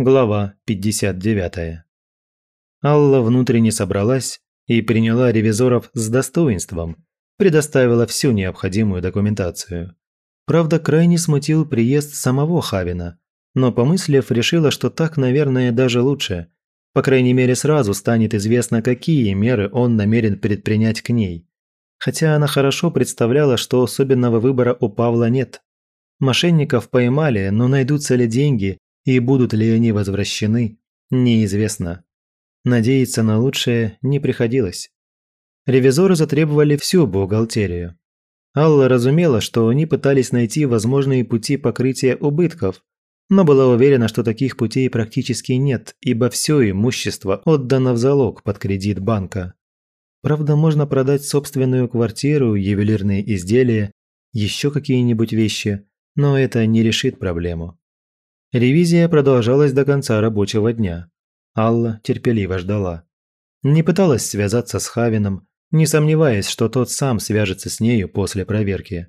Глава 59. Алла внутренне собралась и приняла ревизоров с достоинством, предоставила всю необходимую документацию. Правда, крайне смутил приезд самого Хавина, но помыслив, решила, что так, наверное, даже лучше. По крайней мере, сразу станет известно, какие меры он намерен предпринять к ней. Хотя она хорошо представляла, что особенного выбора у Павла нет. Мошенников поймали, но найдутся ли деньги и будут ли они возвращены, неизвестно. Надеяться на лучшее не приходилось. Ревизоры затребовали всю бухгалтерию. Алла разумела, что они пытались найти возможные пути покрытия убытков, но была уверена, что таких путей практически нет, ибо все имущество отдано в залог под кредит банка. Правда, можно продать собственную квартиру, ювелирные изделия, еще какие-нибудь вещи, но это не решит проблему. Ревизия продолжалась до конца рабочего дня. Алла терпеливо ждала. Не пыталась связаться с Хавином, не сомневаясь, что тот сам свяжется с нею после проверки.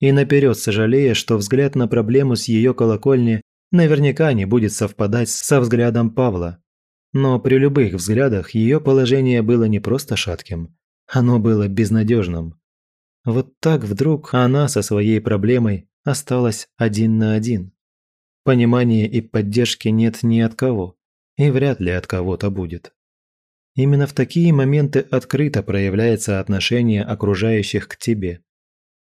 И наперед сожалея, что взгляд на проблему с ее колокольни наверняка не будет совпадать со взглядом Павла. Но при любых взглядах ее положение было не просто шатким, оно было безнадежным. Вот так вдруг она со своей проблемой осталась один на один. Понимания и поддержки нет ни от кого, и вряд ли от кого-то будет. Именно в такие моменты открыто проявляется отношение окружающих к тебе.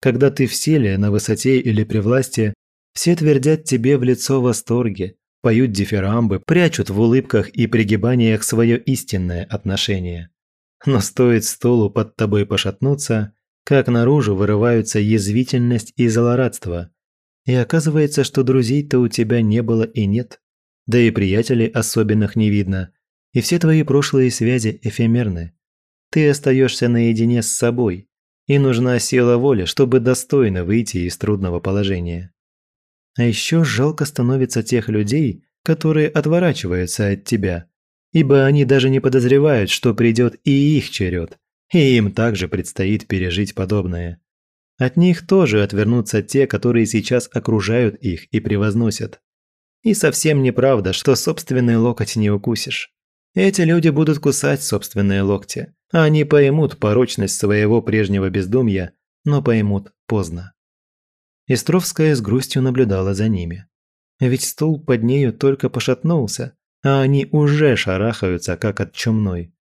Когда ты в силе, на высоте или при власти, все твердят тебе в лицо восторге, поют дифирамбы, прячут в улыбках и пригибаниях свое истинное отношение. Но стоит стулу под тобой пошатнуться, как наружу вырываются язвительность и злорадство, и оказывается, что друзей-то у тебя не было и нет. Да и приятелей особенных не видно. И все твои прошлые связи эфемерны. Ты остаешься наедине с собой. И нужна сила воли, чтобы достойно выйти из трудного положения. А еще жалко становится тех людей, которые отворачиваются от тебя, ибо они даже не подозревают, что придет и их черед, и им также предстоит пережить подобное. От них тоже отвернутся те, которые сейчас окружают их и превозносят. И совсем неправда, что собственный локоть не укусишь. Эти люди будут кусать собственные локти. Они поймут порочность своего прежнего бездумья, но поймут поздно. Истровская с грустью наблюдала за ними. Ведь стул под нею только пошатнулся, а они уже шарахаются, как от чумной.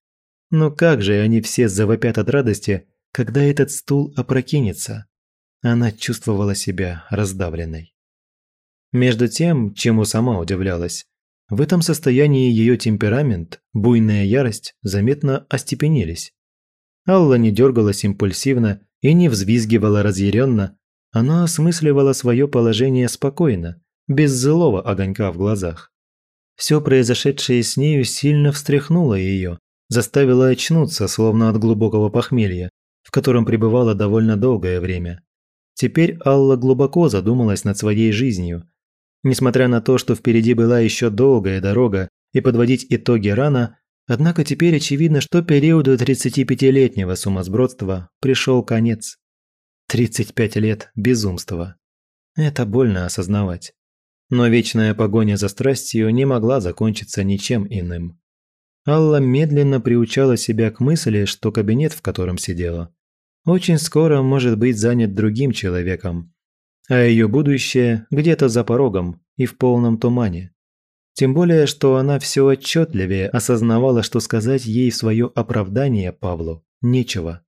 Но как же они все завопят от радости, когда этот стул опрокинется. Она чувствовала себя раздавленной. Между тем, чему сама удивлялась, в этом состоянии ее темперамент, буйная ярость заметно остепенились. Алла не дергалась импульсивно и не взвизгивала разъяренно, она осмысливала свое положение спокойно, без злого огонька в глазах. Все произошедшее с нею сильно встряхнуло ее, заставило очнуться, словно от глубокого похмелья, в котором пребывала довольно долгое время. Теперь Алла глубоко задумалась над своей жизнью. Несмотря на то, что впереди была еще долгая дорога и подводить итоги рано, однако теперь очевидно, что периоду 35-летнего сумасбродства пришел конец. 35 лет безумства. Это больно осознавать. Но вечная погоня за страстью не могла закончиться ничем иным. Алла медленно приучала себя к мысли, что кабинет, в котором сидела, очень скоро может быть занят другим человеком, а ее будущее где-то за порогом и в полном тумане. Тем более, что она все отчетливее осознавала, что сказать ей свое оправдание Павлу нечего.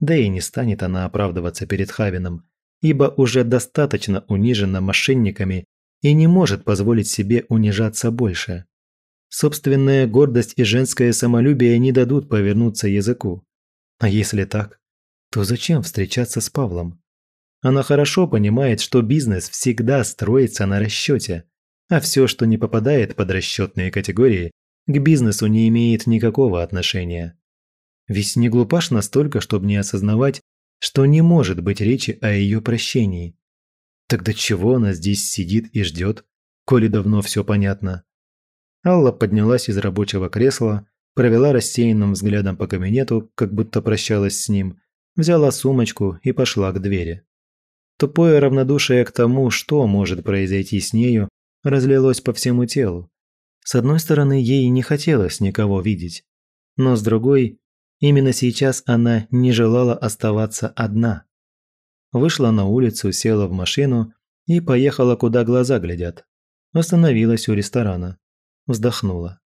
Да и не станет она оправдываться перед Хавином, ибо уже достаточно унижена мошенниками и не может позволить себе унижаться больше. Собственная гордость и женское самолюбие не дадут повернуться языку. А если так, то зачем встречаться с Павлом? Она хорошо понимает, что бизнес всегда строится на расчете, а все, что не попадает под расчетные категории, к бизнесу не имеет никакого отношения. Ведь не глупаш настолько, чтобы не осознавать, что не может быть речи о ее прощении. Тогда чего она здесь сидит и ждет, коли давно все понятно? Алла поднялась из рабочего кресла, провела рассеянным взглядом по кабинету, как будто прощалась с ним, взяла сумочку и пошла к двери. Тупое равнодушие к тому, что может произойти с нею, разлилось по всему телу. С одной стороны, ей не хотелось никого видеть, но с другой, именно сейчас она не желала оставаться одна. Вышла на улицу, села в машину и поехала, куда глаза глядят. Остановилась у ресторана. Вздохнула.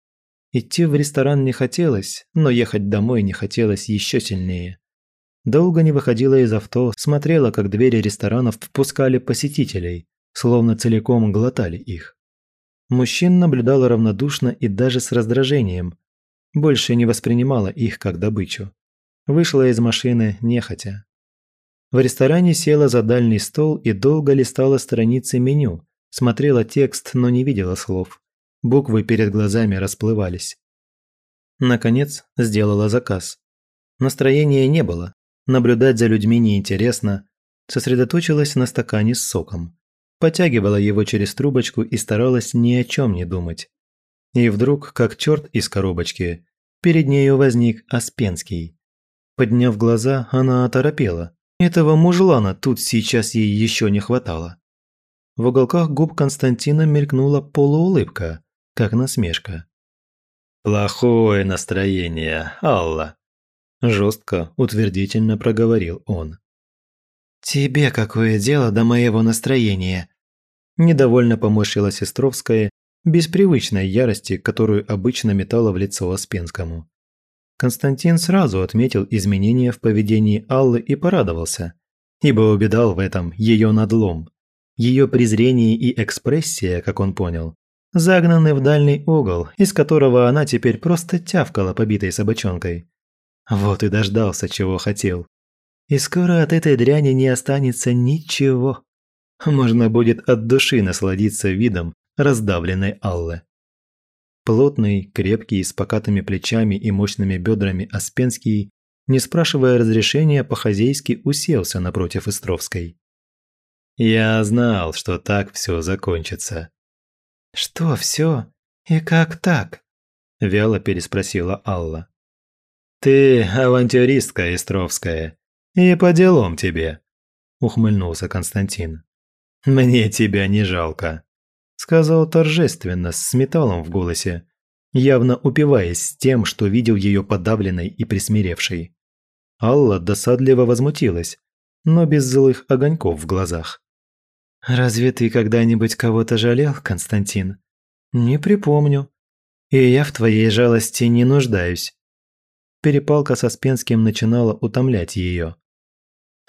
Идти в ресторан не хотелось, но ехать домой не хотелось еще сильнее. Долго не выходила из авто, смотрела, как двери ресторанов впускали посетителей, словно целиком глотали их. Мужчин наблюдала равнодушно и даже с раздражением. Больше не воспринимала их как добычу. Вышла из машины нехотя. В ресторане села за дальний стол и долго листала страницы меню, смотрела текст, но не видела слов. Буквы перед глазами расплывались. Наконец, сделала заказ. Настроения не было, наблюдать за людьми неинтересно, сосредоточилась на стакане с соком. Потягивала его через трубочку и старалась ни о чем не думать. И вдруг, как черт из коробочки, перед нею возник Аспенский. Подняв глаза, она оторопела. Этого мужлана тут сейчас ей еще не хватало. В уголках губ Константина мелькнула полуулыбка, как насмешка. «Плохое настроение, Алла», – жестко, утвердительно проговорил он. «Тебе какое дело до моего настроения?» Недовольно поморщила Сестровская, без привычной ярости, которую обычно метала в лицо Оспенскому. Константин сразу отметил изменения в поведении Аллы и порадовался, ибо убедал в этом ее надлом. Ее презрение и экспрессия, как он понял, загнаны в дальний угол, из которого она теперь просто тявкала побитой собачонкой. Вот и дождался, чего хотел. И скоро от этой дряни не останется ничего. Можно будет от души насладиться видом раздавленной Аллы. Плотный, крепкий, с покатыми плечами и мощными бедрами Аспенский, не спрашивая разрешения, по-хозяйски уселся напротив Истровской. «Я знал, что так все закончится», «Что все? И как так?» – вяло переспросила Алла. «Ты авантюристка Истровская, и по делам тебе», – ухмыльнулся Константин. «Мне тебя не жалко», – сказал торжественно, с металлом в голосе, явно упиваясь тем, что видел ее подавленной и присмиревшей. Алла досадливо возмутилась, но без злых огоньков в глазах. «Разве ты когда-нибудь кого-то жалел, Константин?» «Не припомню. И я в твоей жалости не нуждаюсь». Перепалка со Спенским начинала утомлять ее.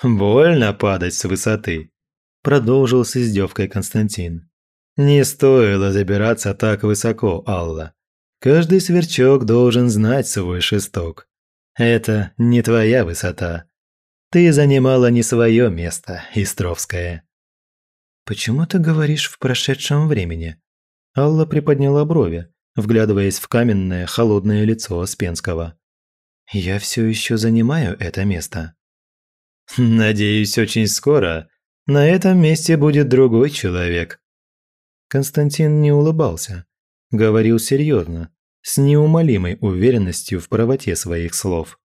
«Больно падать с высоты», – продолжил с издевкой Константин. «Не стоило забираться так высоко, Алла. Каждый сверчок должен знать свой шесток. Это не твоя высота. Ты занимала не свое место, Истровская». «Почему ты говоришь в прошедшем времени?» Алла приподняла брови, вглядываясь в каменное, холодное лицо Спенского. «Я все еще занимаю это место». «Надеюсь, очень скоро на этом месте будет другой человек». Константин не улыбался, говорил серьезно, с неумолимой уверенностью в правоте своих слов.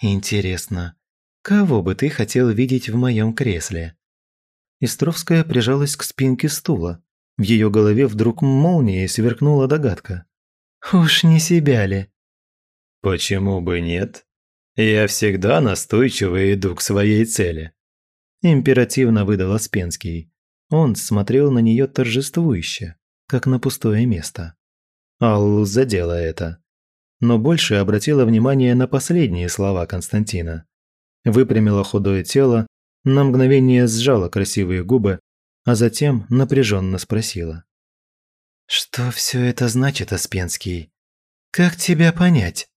«Интересно, кого бы ты хотел видеть в моем кресле?» Истровская прижалась к спинке стула. В ее голове вдруг молнией сверкнула догадка. «Уж не себя ли?» «Почему бы нет? Я всегда настойчиво иду к своей цели», – императивно выдал Аспенский. Он смотрел на нее торжествующе, как на пустое место. Аллу задела это. Но больше обратила внимание на последние слова Константина. Выпрямила худое тело на мгновение сжала красивые губы, а затем напряженно спросила. «Что все это значит, Аспенский? Как тебя понять?»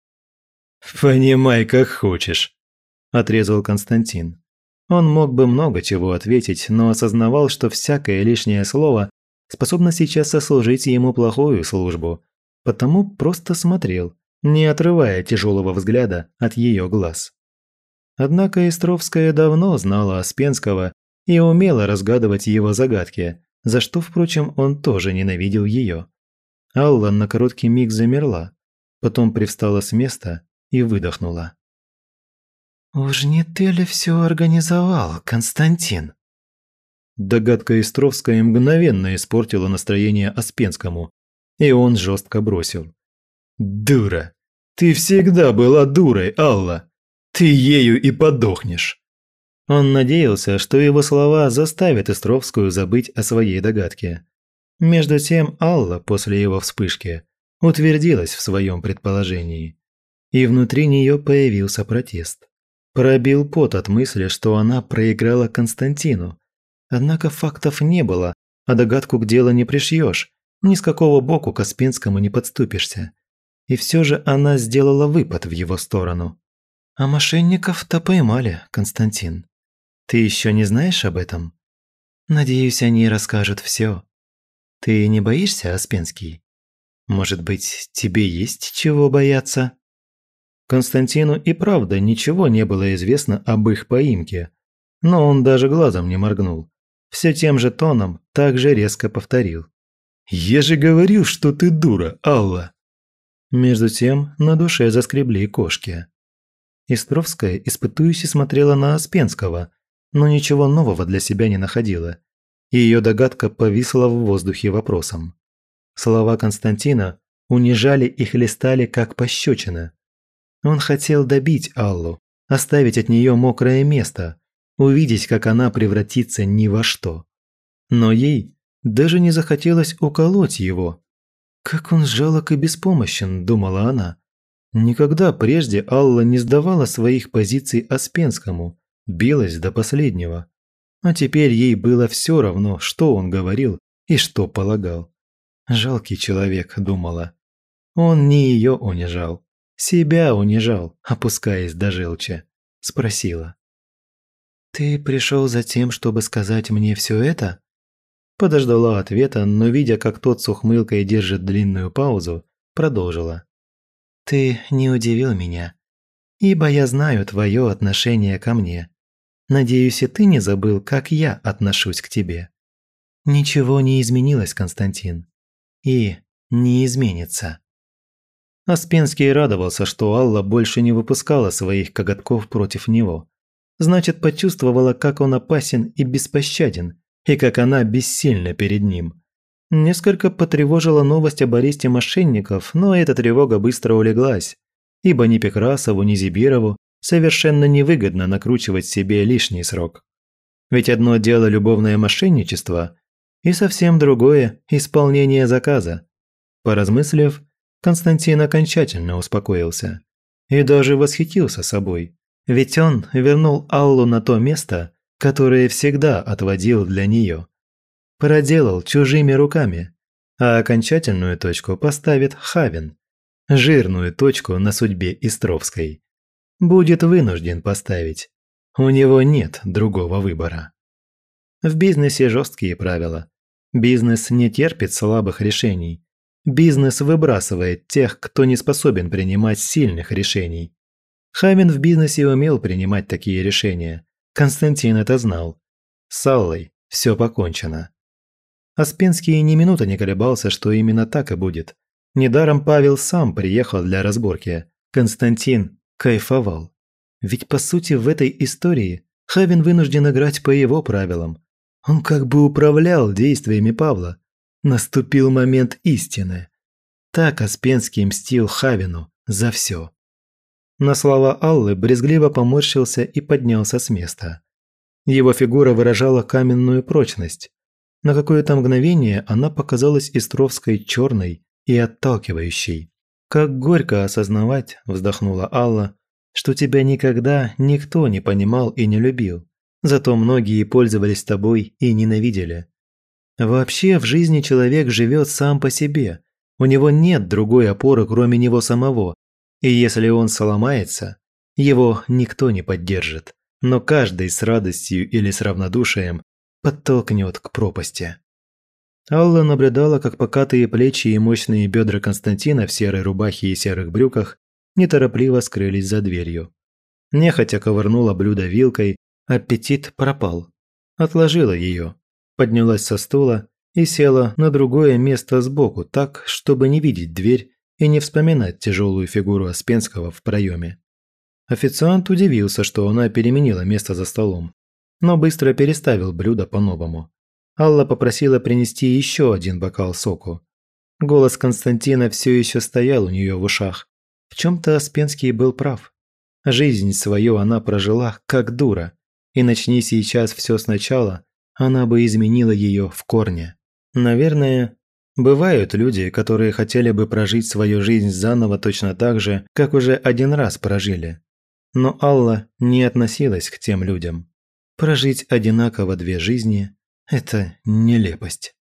«Понимай, как хочешь», – отрезал Константин. Он мог бы много чего ответить, но осознавал, что всякое лишнее слово способно сейчас сослужить ему плохую службу, потому просто смотрел, не отрывая тяжелого взгляда от ее глаз. Однако Истровская давно знала Аспенского и умела разгадывать его загадки, за что, впрочем, он тоже ненавидел ее. Алла на короткий миг замерла, потом привстала с места и выдохнула. «Уж не ты ли все организовал, Константин?» Догадка Истровская мгновенно испортила настроение Аспенскому. И он жестко бросил. «Дура! Ты всегда была дурой, Алла! Ты ею и подохнешь!» Он надеялся, что его слова заставят Истровскую забыть о своей догадке. Между тем Алла после его вспышки утвердилась в своем предположении. И внутри нее появился протест. Пробил пот от мысли, что она проиграла Константину. Однако фактов не было, а догадку к делу не пришьешь, ни с какого боку к Аспенскому не подступишься. И все же она сделала выпад в его сторону. А мошенников-то поймали, Константин. Ты еще не знаешь об этом? Надеюсь, они расскажут все. Ты не боишься, Аспенский? Может быть, тебе есть чего бояться? Константину и правда ничего не было известно об их поимке, но он даже глазом не моргнул. Все тем же тоном так же резко повторил. «Я же говорил, что ты дура, Алла!» Между тем на душе заскребли кошки. Истровская испытующе смотрела на Аспенского, но ничего нового для себя не находила. Ее догадка повисла в воздухе вопросом. Слова Константина унижали и хлестали, как пощечина. Он хотел добить Аллу, оставить от нее мокрое место, увидеть, как она превратится ни во что. Но ей даже не захотелось уколоть его. Как он жалок и беспомощен, думала она. Никогда прежде Алла не сдавала своих позиций Аспенскому, билась до последнего. А теперь ей было все равно, что он говорил и что полагал. Жалкий человек, думала. Он не ее унижал, себя унижал, опускаясь до желчи. Спросила. «Ты пришел за тем, чтобы сказать мне все это?» Подождала ответа, но видя, как тот с ухмылкой держит длинную паузу, продолжила. «Ты не удивил меня, ибо я знаю твое отношение ко мне. Надеюсь, и ты не забыл, как я отношусь к тебе. Ничего не изменилось, Константин. И не изменится». Аспенский радовался, что Алла больше не выпускала своих коготков против него. Значит, почувствовала, как он опасен и беспощаден, и как она бессильна перед ним. Несколько потревожила новость об аресте мошенников, но эта тревога быстро улеглась, ибо ни Пекрасову, ни Зибирову совершенно невыгодно накручивать себе лишний срок. Ведь одно дело любовное мошенничество, и совсем другое – исполнение заказа. Поразмыслив, Константин окончательно успокоился и даже восхитился собой, ведь он вернул Аллу на то место, которое всегда отводил для нее. Проделал чужими руками, а окончательную точку поставит Хавин, жирную точку на судьбе Истровской. Будет вынужден поставить. У него нет другого выбора. В бизнесе жесткие правила. Бизнес не терпит слабых решений. Бизнес выбрасывает тех, кто не способен принимать сильных решений. Хамин в бизнесе умел принимать такие решения, Константин это знал. С Аллой все покончено. Аспенский ни минуты не колебался, что именно так и будет. Недаром Павел сам приехал для разборки. Константин кайфовал. Ведь по сути в этой истории Хавин вынужден играть по его правилам. Он как бы управлял действиями Павла. Наступил момент истины. Так Аспенский мстил Хавину за все. На слова Аллы брезгливо поморщился и поднялся с места. Его фигура выражала каменную прочность. На какое-то мгновение она показалась Истровской черной и отталкивающей. «Как горько осознавать», – вздохнула Алла, – «что тебя никогда никто не понимал и не любил. Зато многие пользовались тобой и ненавидели. Вообще в жизни человек живет сам по себе. У него нет другой опоры, кроме него самого, и если он сломается, его никто не поддержит, но каждый с радостью или с равнодушием подтолкнет к пропасти. Алла наблюдала, как покатые плечи и мощные бедра Константина в серой рубахе и серых брюках неторопливо скрылись за дверью. Нехотя ковырнула блюдо вилкой, аппетит пропал. Отложила ее, поднялась со стула и села на другое место сбоку так, чтобы не видеть дверь и не вспоминать тяжелую фигуру Аспенского в проеме. Официант удивился, что она переменила место за столом, но быстро переставил блюдо по-новому. Алла попросила принести еще один бокал соку. Голос Константина все еще стоял у нее в ушах. В чем-то Аспенский был прав. Жизнь свою она прожила как дура, и начни сейчас все сначала, она бы изменила ее в корне. Наверное, бывают люди, которые хотели бы прожить свою жизнь заново точно так же, как уже один раз прожили. Но Алла не относилась к тем людям. Прожить одинаково две жизни – это нелепость.